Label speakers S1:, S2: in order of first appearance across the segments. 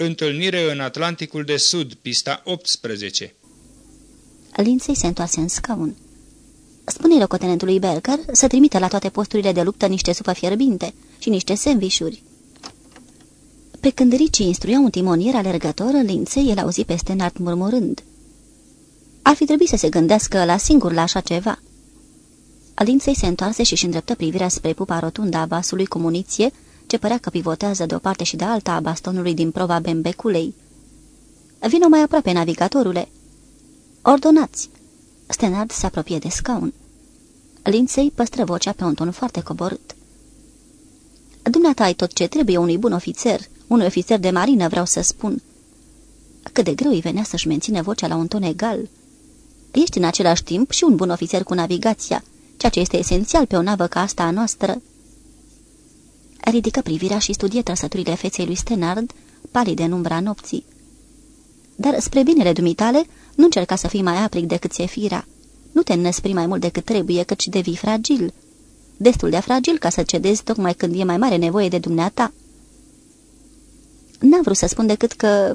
S1: Întâlnire în Atlanticul de Sud, pista 18
S2: Linței se întoarse în scaun. Spune locotenentului Berker să trimită la toate posturile de luptă niște supă fierbinte și niște sandvișuri. Pe când Ricci instruia un timonier alergător, Linței el auzi pe Stenard murmurând. Ar fi trebuit să se gândească la singur la așa ceva. Linței se întoarse și-și îndreptă privirea spre pupa rotundă a vasului cu muniție, ce părea că pivotează de o parte și de alta a bastonului din prova bembeculei. Vino mai aproape, navigatorule!" Ordonați!" Stenard se apropie de scaun. Linței păstră vocea pe un ton foarte coborât. Dumneata ai tot ce trebuie unui bun ofițer, unui ofițer de marină, vreau să spun." Cât de greu îi venea să-și menține vocea la un ton egal. Ești în același timp și un bun ofițer cu navigația, ceea ce este esențial pe o navă ca asta a noastră." Ridică privirea și studie trăsăturile feței lui Stenard, palide în umbra nopții. Dar spre binele dumitale, nu încerca să fii mai aprig decât ți-e firea. Nu te năspri mai mult decât trebuie, căci devii fragil. Destul de fragil ca să cedezi tocmai când e mai mare nevoie de dumneata. N-am vrut să spun decât că...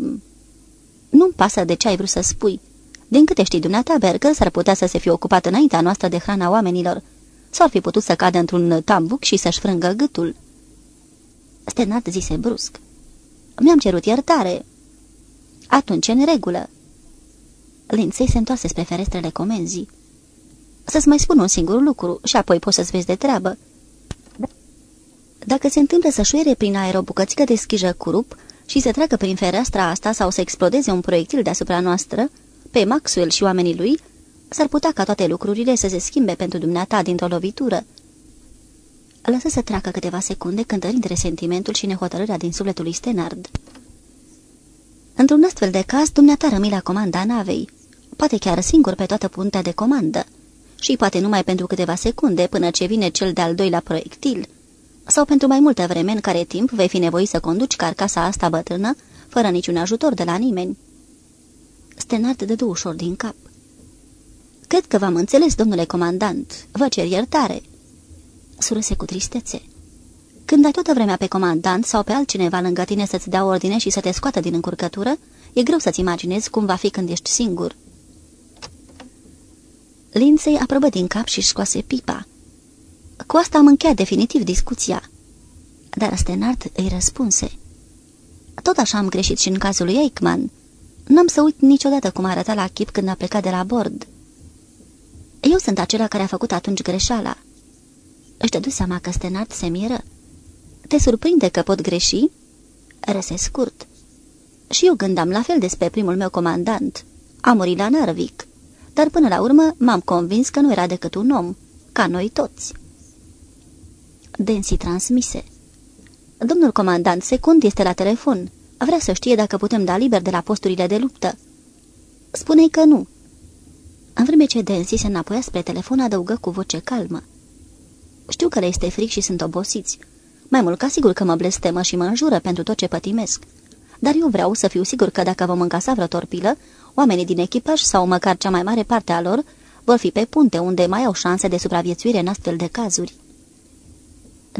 S2: Nu-mi pasă de ce ai vrut să spui. Din câte știi dumneata, Berger s-ar putea să se fie ocupat înaintea noastră de hrana oamenilor. S-ar fi putut să cadă într-un tambuc și să-și frângă gâtul. Stenard zise brusc. Mi-am cerut iertare. Atunci, în regulă. Linței se întoarse spre ferestrele comenzii. Să-ți mai spun un singur lucru și apoi poți să-ți vezi de treabă. Dacă se întâmplă să șuiere prin aer o bucățică de schijă cu rup și să treacă prin fereastra asta sau să explodeze un proiectil deasupra noastră, pe Maxwell și oamenii lui, s-ar putea ca toate lucrurile să se schimbe pentru dumneata dintr-o lovitură. Lăsă să treacă câteva secunde cântărind resentimentul și nehotărârea din sufletul lui Stenard. Într-un astfel de caz, dumneata rămâi la comanda navei, poate chiar singur pe toată puntea de comandă, și poate numai pentru câteva secunde până ce vine cel de-al doilea proiectil, sau pentru mai multă vreme în care timp vei fi nevoit să conduci carcasa asta bătrână, fără niciun ajutor de la nimeni. Stenard dădu ușor din cap. Cred că v-am înțeles, domnule comandant. Vă cer iertare." Surâse cu tristețe. Când ai toată vremea pe comandant sau pe altcineva lângă tine să-ți dea ordine și să te scoată din încurcătură, e greu să-ți imaginezi cum va fi când ești singur." Linței aprobă din cap și scoase pipa. Cu asta am încheiat definitiv discuția. Dar Stenard îi răspunse. Tot așa am greșit și în cazul lui Eichmann. N-am să uit niciodată cum arăta la chip când a plecat de la bord. Eu sunt acela care a făcut atunci greșeala. Își dădu seama că Stenard se miră. Te surprinde că pot greși? Răse scurt. Și eu gândeam la fel despre primul meu comandant. A murit la Narvik. Dar până la urmă m-am convins că nu era decât un om, ca noi toți. Densi transmise. Domnul comandant secund este la telefon. Vrea să știe dacă putem da liber de la posturile de luptă. Spune-i că nu. În vreme ce Densi se înapoia spre telefon, adăugă cu voce calmă. Știu că le este fric și sunt obosiți. Mai mult ca sigur că mă blestemă și mă înjură pentru tot ce pătimesc. Dar eu vreau să fiu sigur că dacă vom încasa vreo torpilă, oamenii din echipaj sau măcar cea mai mare parte a lor vor fi pe punte unde mai au șanse de supraviețuire în astfel de cazuri.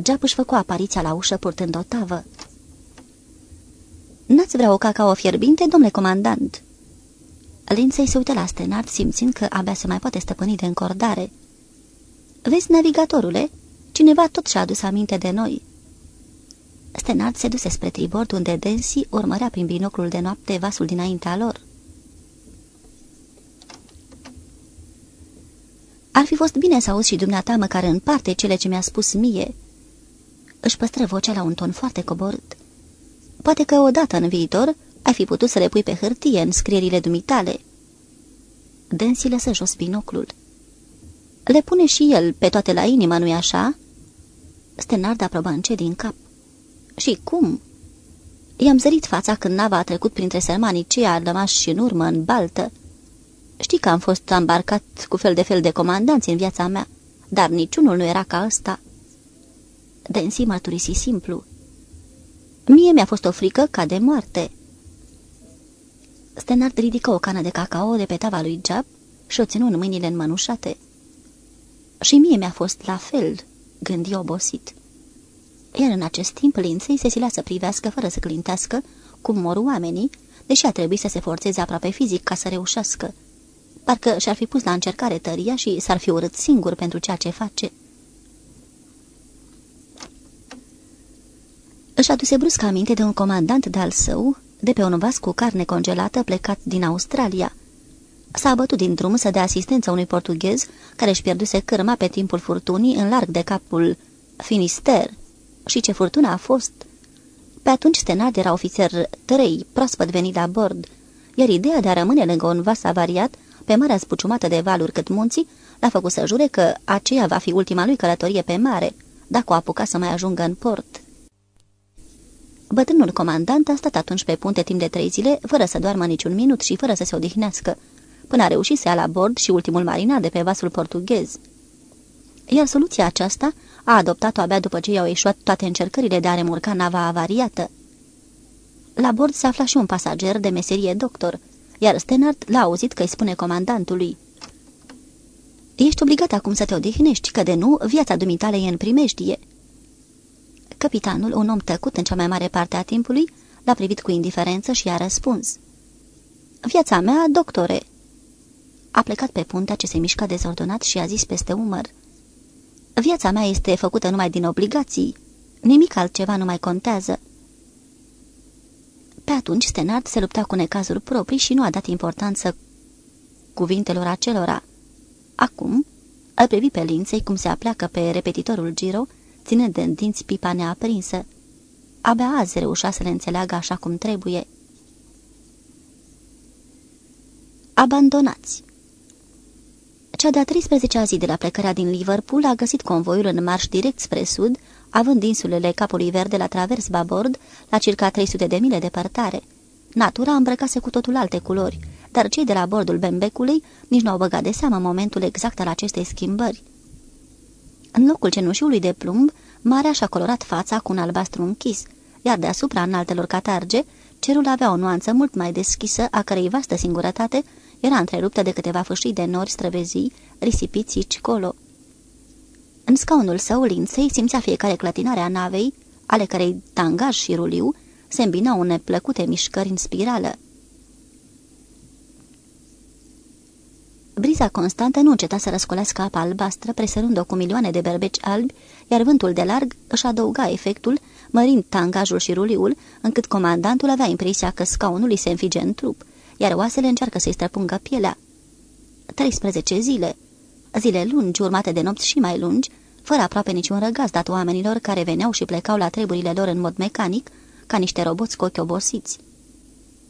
S2: Geap își făcu apariția la ușă purtând o tavă. N-ați vrea o cacao fierbinte, domnule comandant?" Linței se uită la Stenard, simțind că abia se mai poate stăpâni de încordare. Vezi, navigatorule, cineva tot și-a adus aminte de noi." Stenard se duse spre tribord, unde Densi urmărea prin binoclul de noapte vasul dinaintea lor. Ar fi fost bine să auzi și dumneata măcar în parte cele ce mi-a spus mie." Își păstră vocea la un ton foarte coborât. Poate că odată în viitor ai fi putut să le pui pe hârtie în scrierile dumitale." Densi lăsă jos binoclul. Le pune și el pe toate la inimă, nu-i așa?" Stenard aprobă încet din cap. Și cum?" I-am zărit fața când nava a trecut printre sărmanii ceia rămași și în urmă, în baltă. Știi că am fost ambarcat cu fel de fel de comandanți în viața mea, dar niciunul nu era ca ăsta." Densi mărturisi simplu. Mie mi-a fost o frică ca de moarte." Stenard ridică o cană de cacao de pe tava lui Jab și o ținu în mâinile înmănușate. Și mie mi-a fost la fel," gândi obosit. Iar în acest timp linței se silea să privească fără să clintească cum mor oamenii, deși a trebuit să se forțeze aproape fizic ca să reușească. Parcă și-ar fi pus la încercare tăria și s-ar fi urât singur pentru ceea ce face. Își aduse brusc aminte de un comandant de-al său, de pe un vas cu carne congelată plecat din Australia. S-a abătut din drum să dea asistență unui portughez care își pierduse cârma pe timpul furtunii în larg de capul Finister. Și ce furtună a fost! Pe atunci Stenard era ofițer 3, proaspăt venit la bord, iar ideea de a rămâne lângă un vas avariat, pe marea spuciumată de valuri cât munții, l-a făcut să jure că aceea va fi ultima lui călătorie pe mare, dacă o apuca să mai ajungă în port. Bătrânul comandant a stat atunci pe punte timp de trei zile, fără să doarmă niciun minut și fără să se odihnească, până a reușit să ia la bord și ultimul marinar de pe vasul portughez. Iar soluția aceasta a adoptat-o abia după ce i-au ieșuat toate încercările de a remurca nava avariată. La bord se afla și un pasager de meserie doctor, iar Stenard l-a auzit că îi spune comandantului. Ești obligat acum să te odihnești, că de nu, viața dumitale e în primejdie." Capitanul, un om tăcut în cea mai mare parte a timpului, l-a privit cu indiferență și i-a răspuns. Viața mea, doctore." A plecat pe puntea ce se mișca dezordonat și a zis peste umăr. Viața mea este făcută numai din obligații. Nimic altceva nu mai contează." Pe atunci Stenard se lupta cu necazuri proprii și nu a dat importanță cuvintelor acelora. Acum îl privi pe linței cum se apleacă pe repetitorul Giro, ținând în dinți pipa neaprinsă. Abia azi reușea să le înțeleagă așa cum trebuie. Abandonați Cea de-a 13-a zi de la plecarea din Liverpool a găsit convoiul în marș direct spre sud, având insulele Capului Verde la travers babord, la circa 300 de mile departare. Natura îmbrăcase cu totul alte culori, dar cei de la bordul Bembecului nici nu au băgat de seamă momentul exact al acestei schimbări. În locul cenușiului de plumb, marea și-a colorat fața cu un albastru închis, iar deasupra înaltelor catarge, cerul avea o nuanță mult mai deschisă, a cărei vastă singurătate era întreruptă de câteva fâșii de nori străvezii, risipiți aici colo. În scaunul său, linței, simțea fiecare clătinare a navei, ale cărei tangaj și ruliu se îmbinau în neplăcute mișcări în spirală. Briza constantă nu înceta să răscolească apa albastră, presărând-o cu milioane de berbeci albi, iar vântul de larg își adăuga efectul, mărind tangajul și ruliul, încât comandantul avea impresia că scaunul îi se înfige în trup, iar oasele încearcă să-i străpungă pielea. 13 zile, zile lungi, urmate de nopți și mai lungi, fără aproape niciun răgaz dat oamenilor care veneau și plecau la treburile lor în mod mecanic, ca niște roboți cu ochi obosiți.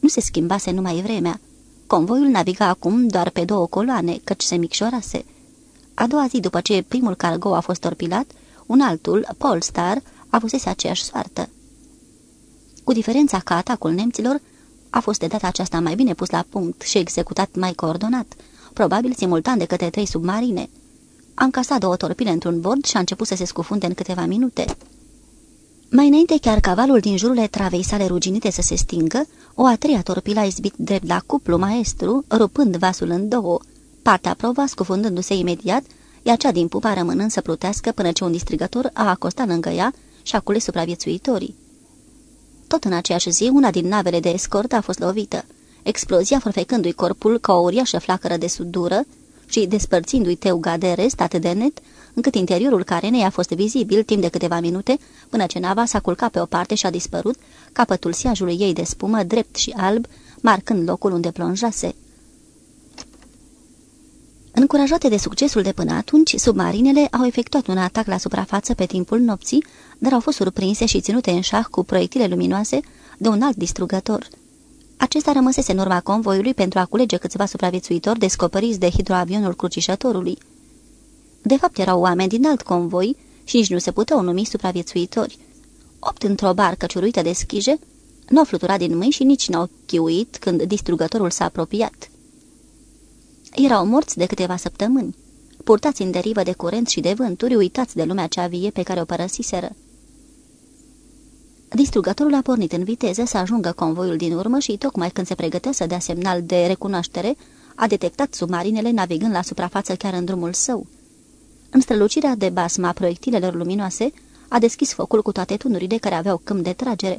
S2: Nu se schimbase numai vremea. Convoiul naviga acum doar pe două coloane, căci se micșorase. A doua zi după ce primul cargo a fost torpilat, un altul, Polestar, avusese aceeași soartă. Cu diferența că atacul nemților a fost de data aceasta mai bine pus la punct și executat mai coordonat, probabil simultan de către trei submarine. A încasat două torpile într-un bord și a început să se scufunde în câteva minute. Mai înainte chiar cavalul din jurul travei sale ruginite să se stingă, o a treia torpilă a izbit drept la cuplu maestru, rupând vasul în două, partea prova scufundându-se imediat, iar cea din pupa rămânând să plutească până ce un distrigător a acostat lângă ea și a cules supraviețuitorii. Tot în aceeași zi, una din navele de escort a fost lovită, explozia forfecându-i corpul ca o uriașă flacără de sudură și despărțindu-i teuga de rest atât de net, încât interiorul carenei a fost vizibil timp de câteva minute, până ce nava s-a culcat pe o parte și a dispărut, capătul siajului ei de spumă, drept și alb, marcând locul unde plonjase. Încurajate de succesul de până atunci, submarinele au efectuat un atac la suprafață pe timpul nopții, dar au fost surprinse și ținute în șah cu proiectile luminoase de un alt distrugător. Acesta rămăsese în urma convoiului pentru a culege câțiva supraviețuitori descoperiți de hidroavionul crucișătorului. De fapt, erau oameni din alt convoi și nici nu se puteau numi supraviețuitori. Opt într-o barcă ciuruită de schije, nu au fluturat din mâini și nici n-au chiuit când distrugătorul s-a apropiat. Erau morți de câteva săptămâni, purtați în derivă de curent și de vânturi, uitați de lumea cea vie pe care o părăsiseră. Distrugătorul a pornit în viteză să ajungă convoiul din urmă și, tocmai când se pregătea să dea semnal de recunoaștere, a detectat submarinele navigând la suprafață chiar în drumul său. În strălucirea de basma proiectilelor luminoase, a deschis focul cu toate tunurile care aveau câmp de tragere.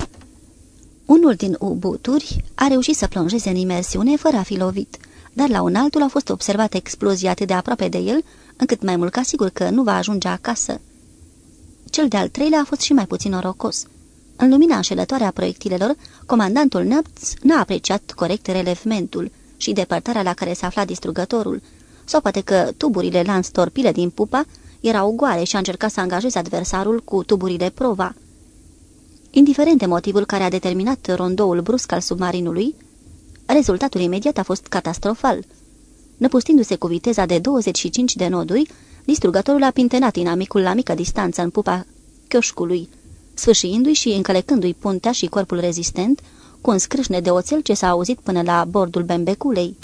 S2: Unul din ubuturi a reușit să plonjeze în imersiune fără a fi lovit, dar la un altul a fost observat explozia atât de aproape de el, încât mai mult ca sigur că nu va ajunge acasă. Cel de-al treilea a fost și mai puțin norocos. În lumina înșelătoare a proiectilelor, comandantul Năpț n-a apreciat corect relevmentul și depărtarea la care se afla distrugătorul, sau poate că tuburile lans torpile din pupa erau goale și a încercat să angajeze adversarul cu tuburile prova. Indiferent de motivul care a determinat rondoul brusc al submarinului, rezultatul imediat a fost catastrofal. Năpustindu-se cu viteza de 25 de noduri, distrugătorul a pintenat inamicul la mică distanță în pupa chioșcului, sfâșiindu-i și încălecându-i puntea și corpul rezistent, cu un scrâșne de oțel ce s-a auzit până la bordul bembeculei.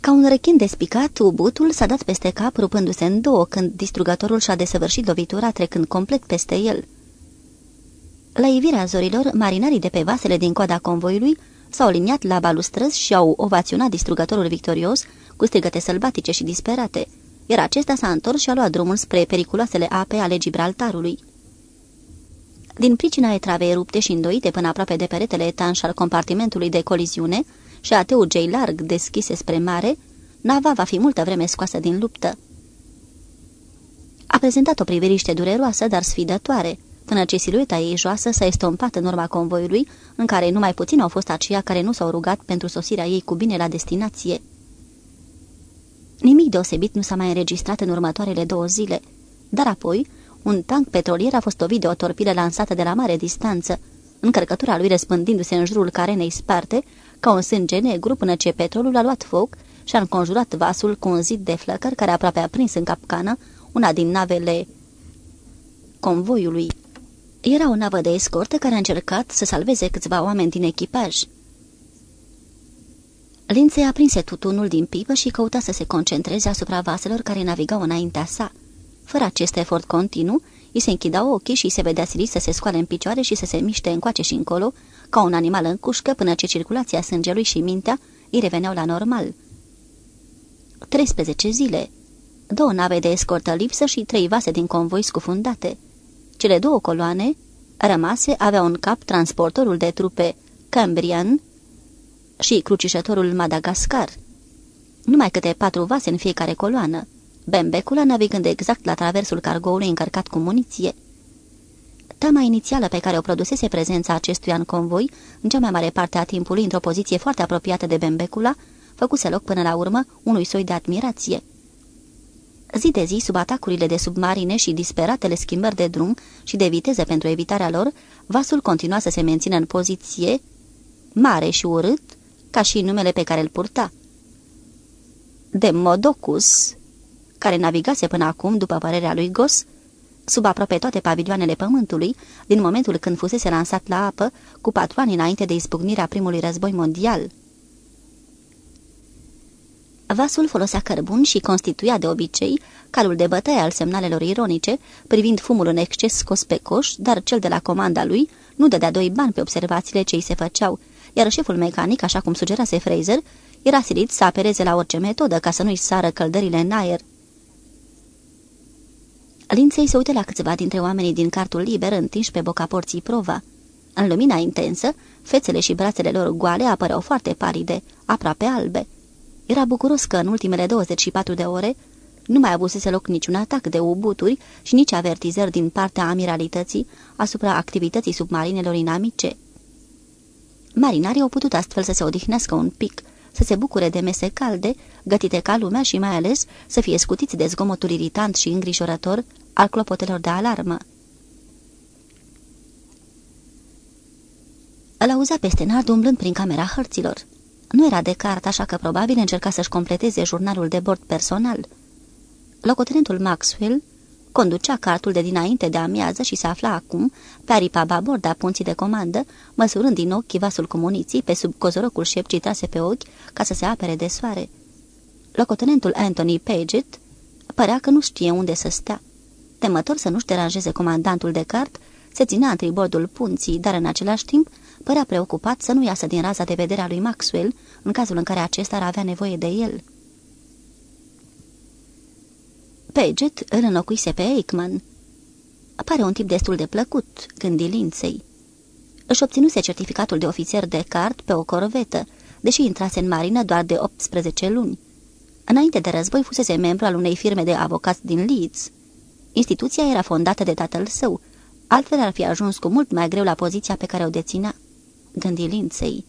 S2: Ca un rechin despicat, ubutul s-a dat peste cap, rupându-se în două, când distrugătorul și-a desăvârșit lovitura, trecând complet peste el. La ivirea zorilor, marinarii de pe vasele din coada convoiului s-au liniat la balustrăzi și au ovaționat distrugătorul victorios cu strigăte sălbatice și disperate, iar acesta s-a întors și a luat drumul spre periculoasele ape ale Gibraltarului. Din pricina etravei rupte și îndoite până aproape de peretele etanș al compartimentului de coliziune și a teugei larg deschise spre mare, nava va fi multă vreme scoasă din luptă. A prezentat o priveliște dureroasă, dar sfidătoare, până ce silueta ei joasă s-a estompat în urma convoiului, în care numai puțin au fost aceia care nu s-au rugat pentru sosirea ei cu bine la destinație. Nimic deosebit nu s-a mai înregistrat în următoarele două zile, dar apoi un tank petrolier a fost ovit de o torpilă lansată de la mare distanță, încărcătura lui răspândindu-se în jurul carenei sparte, ca un sânge negru până ce petrolul a luat foc și a înconjurat vasul cu un zid de flăcări care aproape a prins în capcană una din navele convoiului. Era o navă de escortă care a încercat să salveze câțiva oameni din echipaj. Linței aprinse tutunul din pipă și căuta să se concentreze asupra vaselor care navigau înaintea sa. Fără acest efort continuu, îi se închidau ochii și se vedea silit să se scoale în picioare și să se miște încoace și încolo, ca un animal în cușcă, până ce circulația sângelui și mintea îi reveneau la normal. 13 zile. Două nave de escortă lipsă și trei vase din convoi scufundate. Cele două coloane rămase aveau în cap transportorul de trupe Cambrian și crucișătorul Madagascar. Numai câte patru vase în fiecare coloană. Bembecula navigând exact la traversul cargoului încărcat cu muniție. Tama inițială pe care o produsese prezența acestuia în convoi, în cea mai mare parte a timpului într-o poziție foarte apropiată de Bembecula, făcuse loc până la urmă unui soi de admirație. Zi de zi, sub atacurile de submarine și disperatele schimbări de drum și de viteză pentru evitarea lor, vasul continua să se mențină în poziție mare și urât, ca și numele pe care îl purta. De Modocus, care navigase până acum, după părerea lui Gos, sub aproape toate pavilioanele pământului, din momentul când fusese lansat la apă, cu patru ani înainte de izbucnirea primului război mondial. Vasul folosea cărbun și constituia de obicei calul de bătaie al semnalelor ironice, privind fumul în exces scos pe coș, dar cel de la comanda lui nu dădea doi bani pe observațiile ce îi se făceau, iar șeful mecanic, așa cum sugerase Fraser, era silit să apereze la orice metodă ca să nu-și sară căldările în aer. Linței se uită la câțiva dintre oamenii din cartul liber întinși pe boca porții prova. În lumina intensă, fețele și brațele lor goale apăreau foarte palide, aproape albe. Era bucuros că în ultimele 24 de ore nu mai avusese loc niciun atac de ubuturi și nici avertizări din partea amiralității asupra activității submarinelor inamice. Marinarii au putut astfel să se odihnească un pic, să se bucure de mese calde, gătite ca lumea și mai ales să fie scutiți de zgomotul iritant și îngrijorător al clopotelor de alarmă. Îl auzea pe Stenard umblând prin camera hărților. Nu era de cart, așa că probabil încerca să-și completeze jurnalul de bord personal. Locotenentul Maxwell conducea cartul de dinainte de amiază și se afla acum pe aripa babord a punții de comandă, măsurând din ochi vasul cu muniții pe sub cozorocul șep trase pe ochi ca să se apere de soare. Locotenentul Anthony Paget părea că nu știe unde să stea. Temător să nu-și deranjeze comandantul de cart, se ținea în tribordul punții, dar în același timp părea preocupat să nu iasă din raza de vedere a lui Maxwell în cazul în care acesta ar avea nevoie de el. Paget îl înlocuise pe Aikman. Pare un tip destul de plăcut, gândi Linței. Își obținuse certificatul de ofițer de cart pe o corvetă, deși intrase în marină doar de 18 luni. Înainte de război fusese membru al unei firme de avocați din Leeds. Instituția era fondată de tatăl său, altfel ar fi ajuns cu mult mai greu la poziția pe care o deținea. Gândi Linței.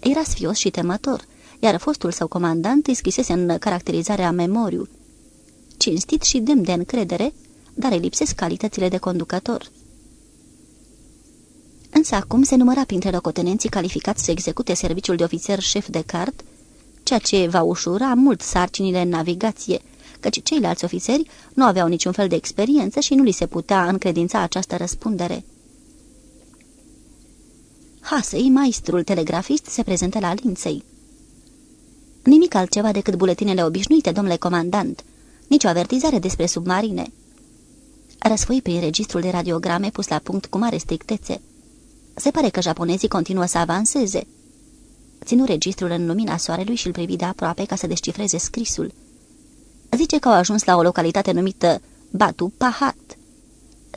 S2: Era sfios și temător, iar fostul său comandant îi scrisese în caracterizarea memoriu. Cinstit și demn de încredere, dar îi lipsesc calitățile de conducător. Însă acum se număra printre locotenenții calificați să execute serviciul de ofițer șef de cart, ceea ce va ușura mult sarcinile în navigație, căci ceilalți ofițeri nu aveau niciun fel de experiență și nu li se putea încredința această răspundere. Hasei, maestrul telegrafist, se prezentă la linței. Nimic altceva decât buletinele obișnuite, domnule comandant. Nici o avertizare despre submarine. Răsfoi prin registrul de radiograme pus la punct cu mare strictețe. Se pare că japonezii continuă să avanseze. Ținu registrul în lumina soarelui și îl privi de aproape ca să descifreze scrisul. Zice că au ajuns la o localitate numită Batu Pahat.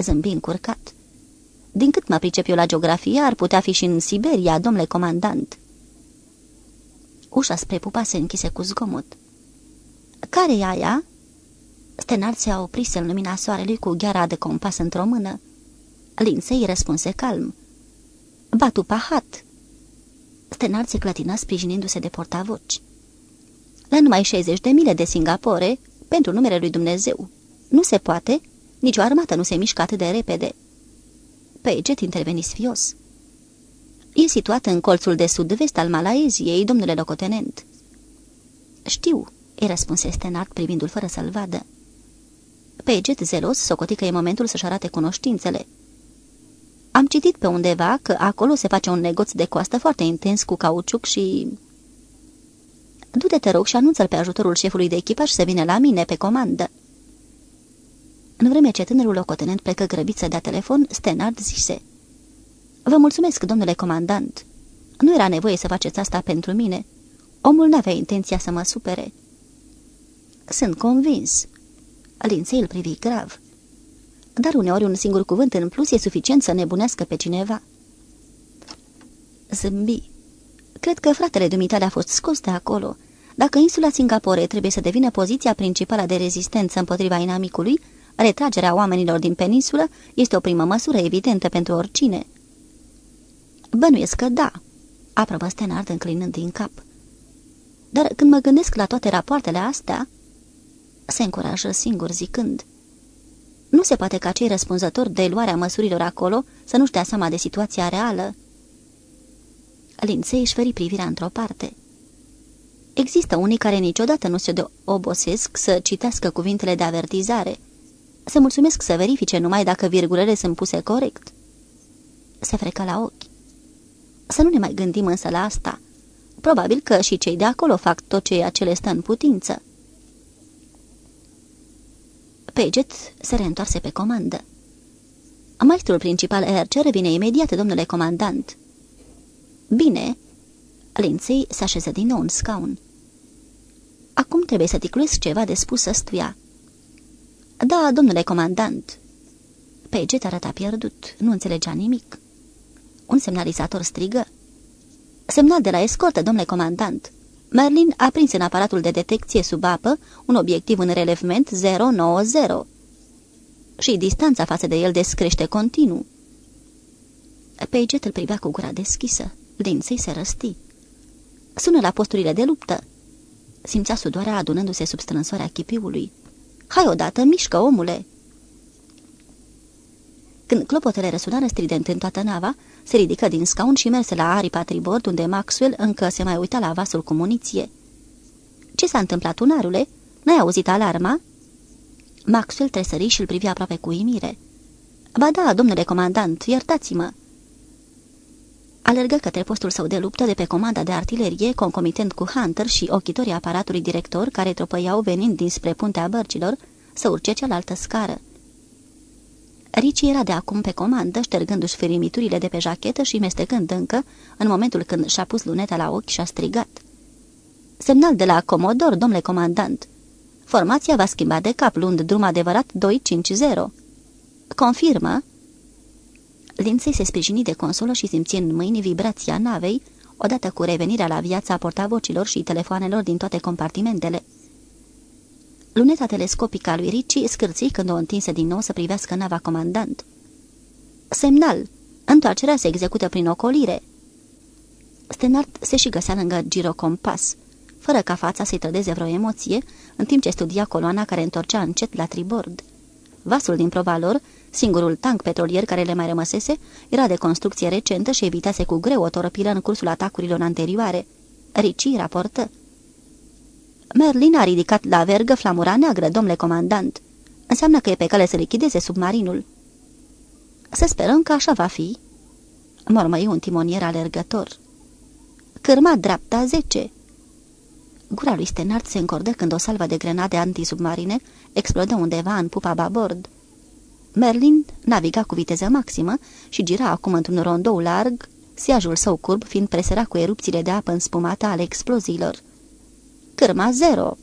S2: Zâmbi încurcat. Din cât mă pricep eu la geografie, ar putea fi și în Siberia, domnule comandant. Ușa spre pupa se închise cu zgomot. Care e aia?" Stenard se oprit în lumina soarelui cu gheara de compas într-o mână. Linsei răspunse calm. Batu pahat. Stenard se clătina sprijinindu-se de portavoci. La numai 60 de mile de Singapore, pentru numele lui Dumnezeu. Nu se poate, nici o armată nu se mișcă atât de repede. Paget interveni sfios. E situată în colțul de sud-vest al Malaeziei, domnule locotenent. Știu, îi răspunse Stenard privindu-l fără să-l vadă. Paget, zelos, socoti că e momentul să-și arate cunoștințele. Am citit pe undeva că acolo se face un negoț de coastă foarte intens cu cauciuc și... Du-te, te rog, și anunță-l pe ajutorul șefului de echipaj să vină la mine pe comandă. În vreme ce tânărul locotenent plecă grăbit să dea telefon, Stenard zise... Vă mulțumesc, domnule comandant. Nu era nevoie să faceți asta pentru mine. Omul n-avea intenția să mă supere. Sunt convins. Linței îl privi grav. Dar uneori un singur cuvânt în plus e suficient să nebunească pe cineva. Zâmbi. Cred că fratele dumitale a fost scos de acolo. Dacă insula Singapore trebuie să devină poziția principală de rezistență împotriva inamicului, retragerea oamenilor din peninsulă este o primă măsură evidentă pentru oricine. Bănuiesc că da, aprobă Stenard înclinând din cap. Dar când mă gândesc la toate rapoartele astea, se încurajă singur zicând. Nu se poate ca cei răspunzători de luarea măsurilor acolo să nu-și dea seama de situația reală. Linței își feri privirea într-o parte. Există unii care niciodată nu se obosesc să citească cuvintele de avertizare. Se mulțumesc să verifice numai dacă virgulele sunt puse corect. Se frecă la ochi. Să nu ne mai gândim însă la asta. Probabil că și cei de acolo fac tot ceea ce le stă în putință. Paget se reîntoarse pe comandă. Maestrul principal RC revine imediat, domnule comandant. Bine. Linței se așeză din nou în scaun. Acum trebuie să ticluiesc ceva de spus ăstuia. Da, domnule comandant. Paget arăta pierdut, nu înțelegea nimic. Un semnalizator strigă. Semnal de la escortă, domnule comandant. Merlin a prins în aparatul de detecție sub apă un obiectiv în relevment 090 și distanța față de el descrește continuu. Paget îl privea cu gura deschisă. Lindsay se răsti. Sună la posturile de luptă. Simțea sudoarea adunându-se sub strânsoarea chipiului. Hai odată, mișcă, omule!" Când clopotele răsunară strident în toată nava, se ridică din scaun și merse la aripa tribord, unde Maxwell încă se mai uita la vasul cu muniție. Ce s-a întâmplat, tunarule? N-ai auzit alarma?" Maxwell tresări și îl privea aproape cu imire. Ba da, domnule comandant, iertați-mă." Alergă către postul său de luptă de pe comanda de artilerie, concomitent cu Hunter și ochitorii aparatului director care tropăiau venind dinspre puntea bărcilor, să urce cealaltă scară. Ricci era de acum pe comandă, ștergându-și ferimiturile de pe jachetă și mestecând încă, în momentul când și-a pus luneta la ochi și a strigat. Semnal de la Comodor, domnule comandant. Formația va schimba de cap, luând drum adevărat 250. Confirmă. Linței se sprijini de consolă și simți în mâini vibrația navei, odată cu revenirea la viața portavocilor și telefoanelor din toate compartimentele. Luneta telescopică a lui Ricci scârții când o întinse din nou să privească nava comandant. Semnal! Întoarcerea se execută prin ocolire!" Stenard se și găsea lângă girocompas, fără ca fața să-i trădeze vreo emoție, în timp ce studia coloana care întorcea încet la tribord. Vasul din prova lor, singurul tank petrolier care le mai rămăsese, era de construcție recentă și evitase cu greu o torpilă în cursul atacurilor anterioare. Ricci raportă. Merlin a ridicat la vergă flamura neagră, domnule comandant. Înseamnă că e pe cale să lichideze submarinul. Să sperăm că așa va fi, mormăi un timonier alergător. Cârma dreapta 10. Gura lui Stenard se încordă când o salvă de grenade antisubmarine explodă undeva în pupa babord. Merlin naviga cu viteză maximă și gira acum într-un rondou larg, siajul său curb fiind presărat cu erupțiile de apă înspumată ale exploziilor. Cârma zero!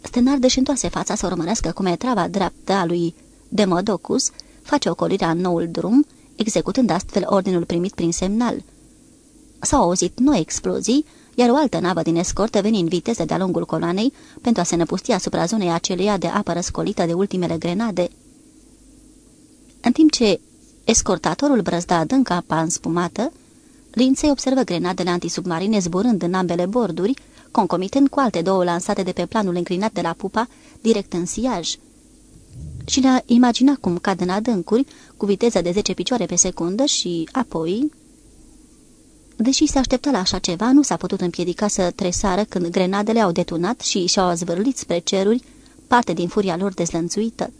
S2: Stenard își întoarse fața să urmărească cum etrava dreaptă a lui Demodocus face ocolirea în noul drum, executând astfel ordinul primit prin semnal. S-au auzit noi explozii, iar o altă navă din escortă veni în viteză de-a lungul coloanei pentru a se năpusti asupra zonei aceleia de apă răscolită de ultimele grenade. În timp ce escortatorul brăzda adânc apa înspumată, Linței observă grenadele antisubmarine zburând în ambele borduri, concomitent cu alte două lansate de pe planul înclinat de la pupa, direct în siaj. Și le-a imaginat cum cad în adâncuri, cu viteză de 10 picioare pe secundă și, apoi... Deși se aștepta la așa ceva, nu s-a putut împiedica să tresară când grenadele au detunat și și-au zvârlit spre ceruri, parte din furia lor dezlănțuită.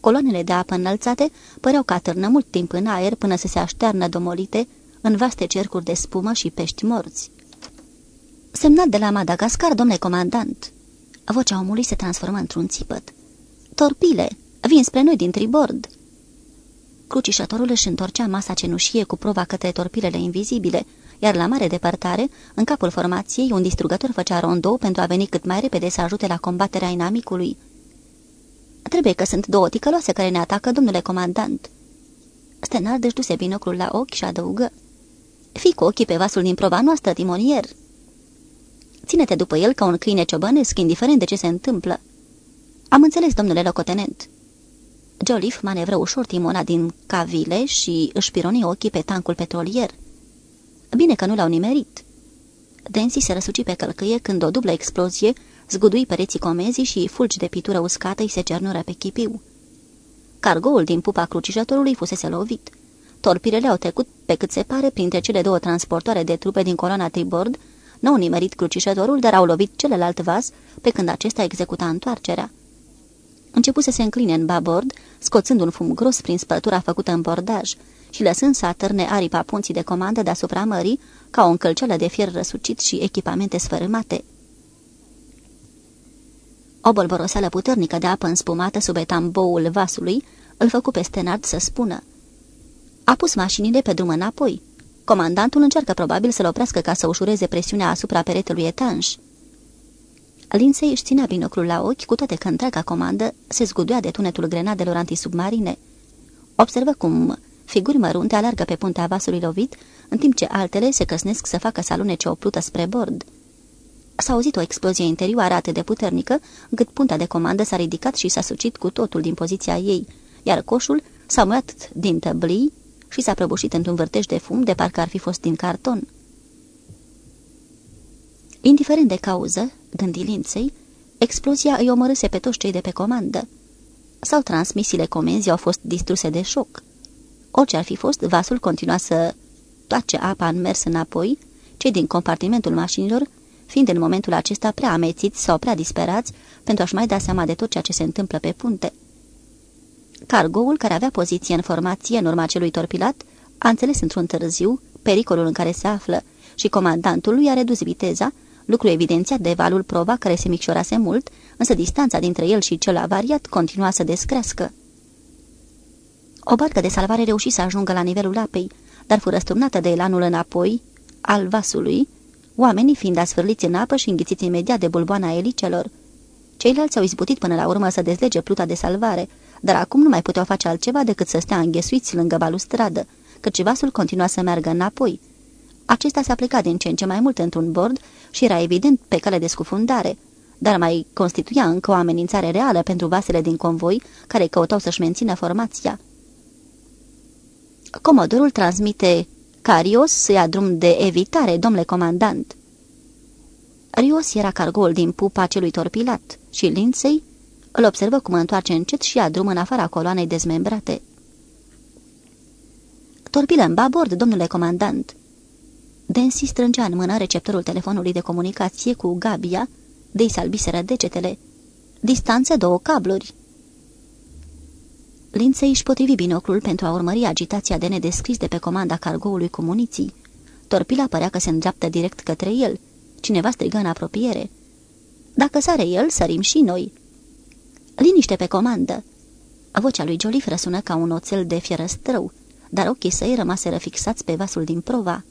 S2: Coloanele de apă înălțate păreau că atârnă mult timp în aer până să se aștearnă domolite în vaste cercuri de spumă și pești morți. Semnat de la Madagascar, domnule comandant. Vocea omului se transformă într-un țipăt. Torpile! Vin spre noi din tribord!" Crucișătorul își întorcea masa cenușie cu prova către torpilele invizibile, iar la mare depărtare, în capul formației, un distrugător făcea rondou pentru a veni cât mai repede să ajute la combaterea inamicului. Trebuie că sunt două ticăloase care ne atacă, domnule comandant." Stenard își duse binoclul la ochi și adăugă. Fii cu ochii pe vasul din prova noastră, timonier." Ține-te după el ca un câine ciobănesc, indiferent de ce se întâmplă." Am înțeles, domnule locotenent." Joliffe manevră ușor timona din cavile și își pironi ochii pe tancul petrolier. Bine că nu l-au nimerit. Densi se răsuci pe călcâie când o dublă explozie zgudui pereții comezii și fulgi de pitură uscată îi se cernură pe chipiu. Cargoul din pupa crucișătorului fusese lovit. Torpirele au trecut, pe cât se pare, printre cele două transportoare de trupe din coloana tribord, n-au nimerit crucișătorul, dar au lovit celălalt vas, pe când acesta executa întoarcerea. Începu să se încline în babord, scoțând un fum gros prin spătura făcută în bordaj și lăsând să atârne aripa punții de comandă deasupra mării, ca o încălceală de fier răsucit și echipamente sfărâmate. O bolboroseală puternică de apă înspumată sub etamboul vasului îl făcu pe Stenard să spună A pus mașinile pe drum înapoi. Comandantul încearcă probabil să-l oprească ca să ușureze presiunea asupra peretelui etanș. Linței își ținea binoclul la ochi, cu toate că întreaga comandă se zguduia de tunetul grenadelor antisubmarine. Observă cum figuri mărunte alargă pe puntea vasului lovit, în timp ce altele se căsnesc să facă să alunece o plută spre bord. S-a auzit o explozie interioară atât de puternică, încât punta de comandă s-a ridicat și s-a sucit cu totul din poziția ei, iar coșul s-a muiat din tăblii și s-a prăbușit într-un vârtej de fum de parcă ar fi fost din carton. Indiferent de cauză, gândi linței, explozia îi omorâse pe toți cei de pe comandă. Sau transmisiile comenzii au fost distruse de șoc. Orice ar fi fost, vasul continua să toace apa în mers înapoi, cei din compartimentul mașinilor, fiind în momentul acesta prea amețiți sau prea disperați pentru a-și mai da seama de tot ceea ce se întâmplă pe punte. Cargoul, care avea poziție în formație în urma celui torpilat, a înțeles într-un târziu pericolul în care se află și comandantul lui a redus viteza, lucru evidențiat de valul prova care se micșorase mult, însă distanța dintre el și cel avariat continua să descrească. O barcă de salvare reuși să ajungă la nivelul apei, dar fu răsturnată de elanul înapoi al vasului, oamenii fiind asfârliți în apă și înghițiți imediat de bulboana elicelor. Ceilalți au izbutit până la urmă să dezlege pluta de salvare, dar acum nu mai puteau face altceva decât să stea înghesuiți lângă balustradă, căci vasul continua să meargă înapoi. Acesta s-a plecat din ce în ce mai mult într-un bord și era evident pe cale de scufundare, dar mai constituia încă o amenințare reală pentru vasele din convoi care căutau să-și mențină formația. Comodorul transmite Carios să ia drum de evitare, domnule comandant. Rios era cargoul din pupa celui torpilat și Lindsay îl observă cum întoarce încet și ia drum în afara coloanei dezmembrate. Torpilă în babord, domnule comandant. Densi strângea în mână receptorul telefonului de comunicație cu Gabia, de-i salbiseră degetele. Distanță două cabluri. Linței își potrivi binoclul pentru a urmări agitația de nedescris de pe comanda cargoului cu muniții. Torpila părea că se îndreaptă direct către el. Cineva strigă în apropiere. Dacă sare el, sărim și noi." Liniște pe comandă!" Vocea lui Joliffe răsună ca un oțel de fierăstrău, dar ochii săi rămaseră fixați pe vasul din prova.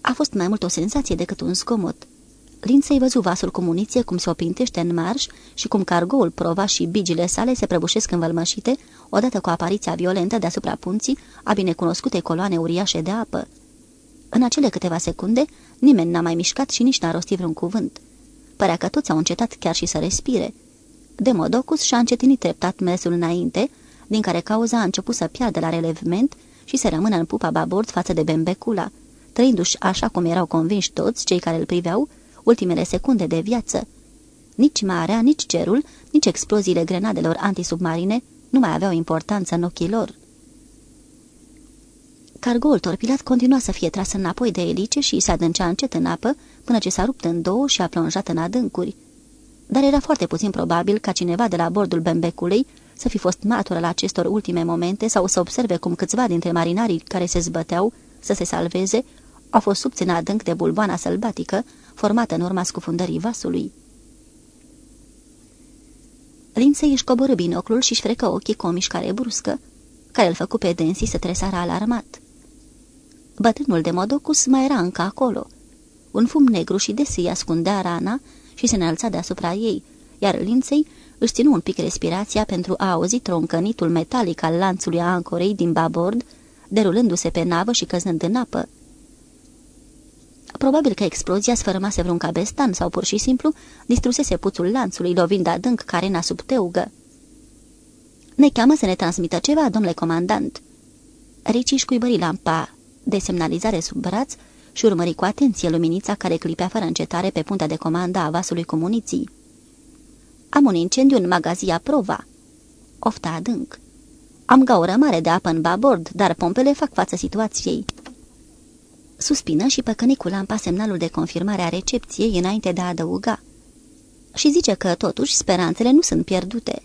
S2: A fost mai mult o senzație decât un zgomot. Linței văzu vasul cu muniție cum se opintește în marș și cum cargoul prova și bigile sale se prăbușesc învălmășite, odată cu apariția violentă deasupra punții a binecunoscute coloane uriașe de apă. În acele câteva secunde, nimeni n-a mai mișcat și nici n-a rostit vreun cuvânt. Părea că toți au încetat chiar și să respire. Demodocus și-a încetinit treptat mersul înainte, din care cauza a început să piardă la relevment și să rămână în pupa babord față de Bembecula, trăindu-și așa cum erau convinși toți cei care îl priveau, ultimele secunde de viață. Nici marea, nici cerul, nici exploziile grenadelor antisubmarine nu mai aveau importanță în ochii lor. Cargoul torpilat continua să fie tras înapoi de elice și se adâncea încet în apă până ce s-a rupt în două și a plonjat în adâncuri. Dar era foarte puțin probabil ca cineva de la bordul Bembecului să fi fost martor la acestor ultime momente sau să observe cum câțiva dintre marinarii care se zbăteau să se salveze au fost subți în adânc de bulboana sălbatică formată în urma scufundării vasului. Lindsay își coborâ binoclul și-și frecă ochii cu o mișcare bruscă, care îl făcu pe Densi să tresară alarmat. Bătrânul de Modocus mai era încă acolo. Un fum negru și des îi ascundea rana și se înălța deasupra ei, iar Lindsay își ținu un pic respirația pentru a auzi troncănitul metalic al lanțului a ancorei din babord, derulându-se pe navă și căzând în apă. Probabil că explozia sfărâmase vreun cabestan sau pur și simplu distrusese puțul lanțului, lovind adânc carena sub teugă. Ne cheamă să ne transmită ceva, domnule comandant." Ricci își cuibări lampa de semnalizare sub braț și urmări cu atenție luminița care clipea fără încetare pe puntea de comandă a vasului cu muniții. Am un incendiu în magazia Prova." Ofta adânc. Am gaură mare de apă în babord, dar pompele fac față situației." Suspină și păcăni cu lampa semnalul de confirmare a recepției înainte de a adăuga. Și zice că, totuși, speranțele nu sunt pierdute.